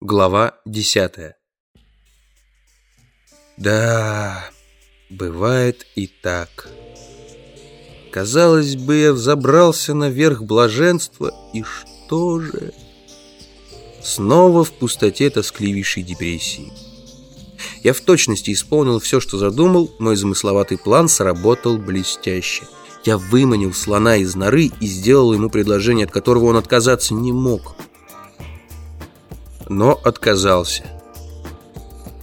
Глава десятая. Да, бывает и так. Казалось бы, я взобрался наверх блаженства, и что же? Снова в пустоте тоскливейшей депрессии. Я в точности исполнил все, что задумал, мой замысловатый план сработал блестяще. Я выманил слона из норы и сделал ему предложение, от которого он отказаться не мог но отказался.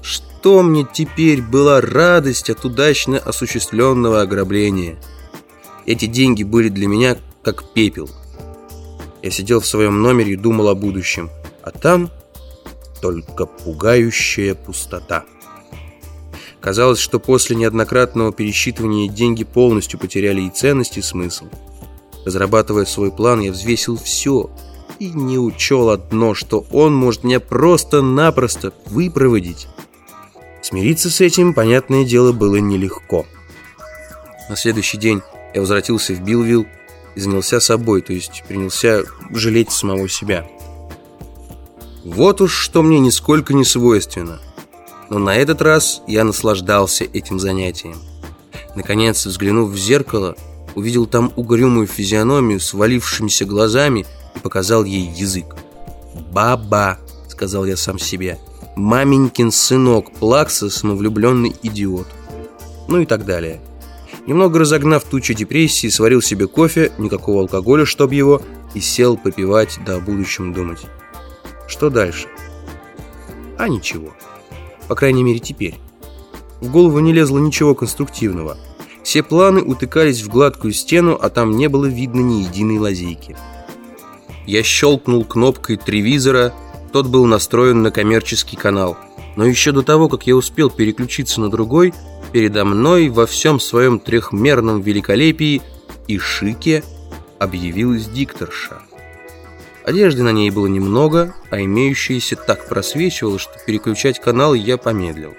Что мне теперь была радость от удачно осуществленного ограбления? Эти деньги были для меня как пепел. Я сидел в своем номере и думал о будущем, а там только пугающая пустота. Казалось, что после неоднократного пересчитывания деньги полностью потеряли и ценность, и смысл. Разрабатывая свой план, я взвесил все – и не учел одно, что он может меня просто-напросто выпроводить. Смириться с этим, понятное дело, было нелегко. На следующий день я возвратился в Билвилл и занялся собой, то есть принялся жалеть самого себя. Вот уж что мне нисколько не свойственно. Но на этот раз я наслаждался этим занятием. Наконец, взглянув в зеркало, увидел там угрюмую физиономию с валившимися глазами показал ей язык. «Баба», — сказал я сам себе, — «маменькин сынок, плакса, самовлюбленный идиот». Ну и так далее. Немного разогнав тучу депрессии, сварил себе кофе, никакого алкоголя, чтоб его, и сел попивать, да о будущем думать. Что дальше? А ничего. По крайней мере, теперь. В голову не лезло ничего конструктивного. Все планы утыкались в гладкую стену, а там не было видно ни единой лазейки. Я щелкнул кнопкой тревизора, тот был настроен на коммерческий канал. Но еще до того, как я успел переключиться на другой, передо мной во всем своем трехмерном великолепии и шике объявилась дикторша. Одежды на ней было немного, а имеющаяся так просвечивала, что переключать канал я помедлил.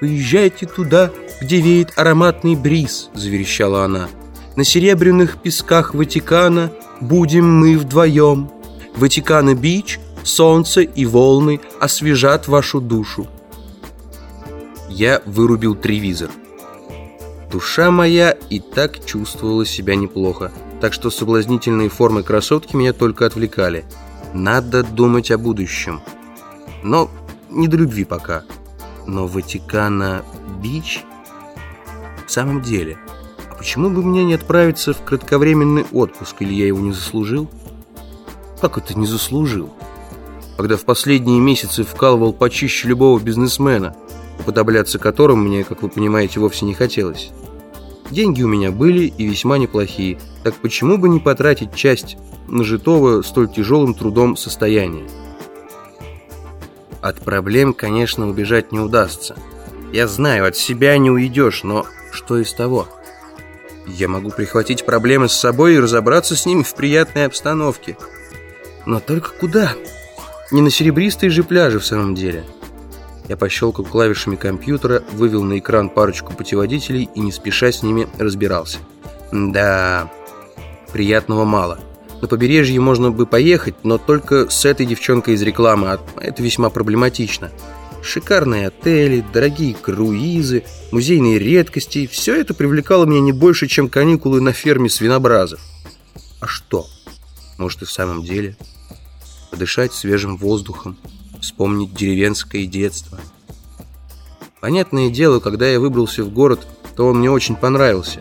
«Поезжайте туда, где веет ароматный бриз», — заверещала она. «На серебряных песках Ватикана будем мы вдвоем. Ватикана-Бич, солнце и волны освежат вашу душу. Я вырубил тревизор. Душа моя и так чувствовала себя неплохо, так что соблазнительные формы красотки меня только отвлекали. Надо думать о будущем. Но не до любви пока. Но Ватикана-Бич... В самом деле... Почему бы мне не отправиться в кратковременный отпуск, или я его не заслужил? Как это не заслужил? Когда в последние месяцы вкалывал почище любого бизнесмена, уподобляться которым мне, как вы понимаете, вовсе не хотелось. Деньги у меня были и весьма неплохие, так почему бы не потратить часть нажитого столь тяжелым трудом состояния? От проблем, конечно, убежать не удастся. Я знаю, от себя не уйдешь, но что из того? Я могу прихватить проблемы с собой и разобраться с ними в приятной обстановке. Но только куда? Не на серебристые же пляжи в самом деле. Я пощелкал клавишами компьютера, вывел на экран парочку путеводителей и не спеша с ними разбирался. Да, приятного мало. На побережье можно бы поехать, но только с этой девчонкой из рекламы, а это весьма проблематично. Шикарные отели, дорогие круизы, музейные редкости – все это привлекало меня не больше, чем каникулы на ферме свинобразов. А что? Может и в самом деле? Подышать свежим воздухом, вспомнить деревенское детство. Понятное дело, когда я выбрался в город, то он мне очень понравился.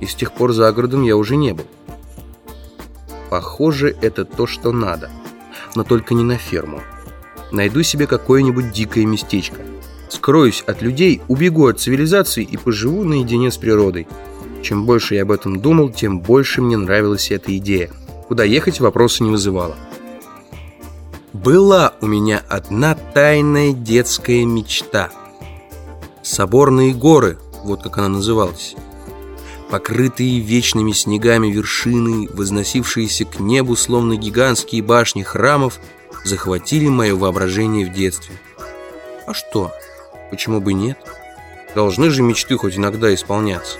И с тех пор за городом я уже не был. Похоже, это то, что надо. Но только не на ферму. Найду себе какое-нибудь дикое местечко. Скроюсь от людей, убегу от цивилизации и поживу наедине с природой. Чем больше я об этом думал, тем больше мне нравилась эта идея. Куда ехать вопроса не вызывала. Была у меня одна тайная детская мечта. Соборные горы, вот как она называлась. Покрытые вечными снегами вершины, возносившиеся к небу, словно гигантские башни храмов – захватили мое воображение в детстве. А что? Почему бы нет? Должны же мечты хоть иногда исполняться.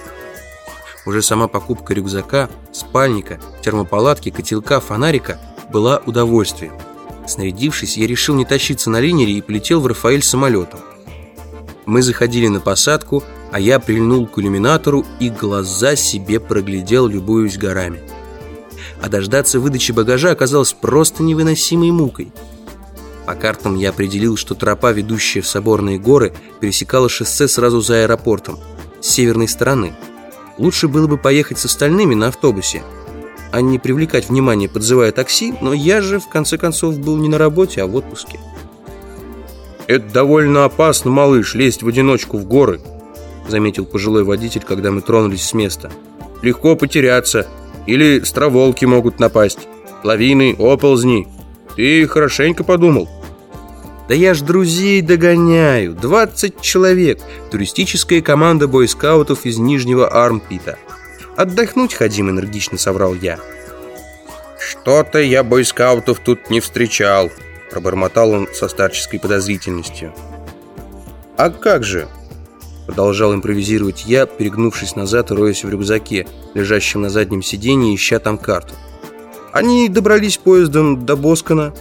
Уже сама покупка рюкзака, спальника, термопалатки, котелка, фонарика была удовольствием. Снарядившись, я решил не тащиться на линере и полетел в Рафаэль самолетом. Мы заходили на посадку, а я прильнул к иллюминатору и глаза себе проглядел, любуясь горами. А дождаться выдачи багажа оказалось просто невыносимой мукой. По картам я определил, что тропа, ведущая в Соборные горы, пересекала шоссе сразу за аэропортом, с северной стороны. Лучше было бы поехать с остальными на автобусе, а не привлекать внимание, подзывая такси, но я же, в конце концов, был не на работе, а в отпуске. «Это довольно опасно, малыш, лезть в одиночку в горы», заметил пожилой водитель, когда мы тронулись с места. «Легко потеряться, или страволки могут напасть, лавины, оползни. Ты хорошенько подумал». Да я ж друзей догоняю. 20 человек. Туристическая команда бойскаутов из Нижнего Армпита. Отдохнуть ходим, энергично соврал я. Что-то я бойскаутов тут не встречал, пробормотал он со старческой подозрительностью. А как же? Продолжал импровизировать я, перегнувшись назад и роясь в рюкзаке, лежащем на заднем сиденье, ища там карту. Они добрались поездом до Боскана,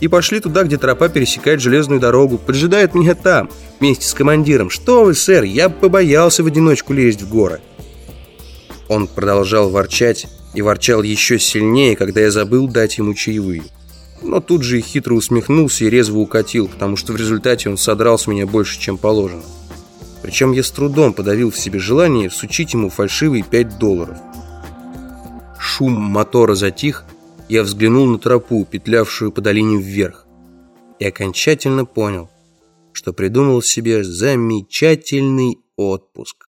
и пошли туда, где тропа пересекает железную дорогу. Поджидают меня там, вместе с командиром. Что вы, сэр, я побоялся в одиночку лезть в горы. Он продолжал ворчать и ворчал еще сильнее, когда я забыл дать ему чаевые. Но тут же и хитро усмехнулся и резво укатил, потому что в результате он содрал с меня больше, чем положено. Причем я с трудом подавил в себе желание всучить ему фальшивые 5 долларов. Шум мотора затих, я взглянул на тропу, петлявшую по долине вверх, и окончательно понял, что придумал себе замечательный отпуск.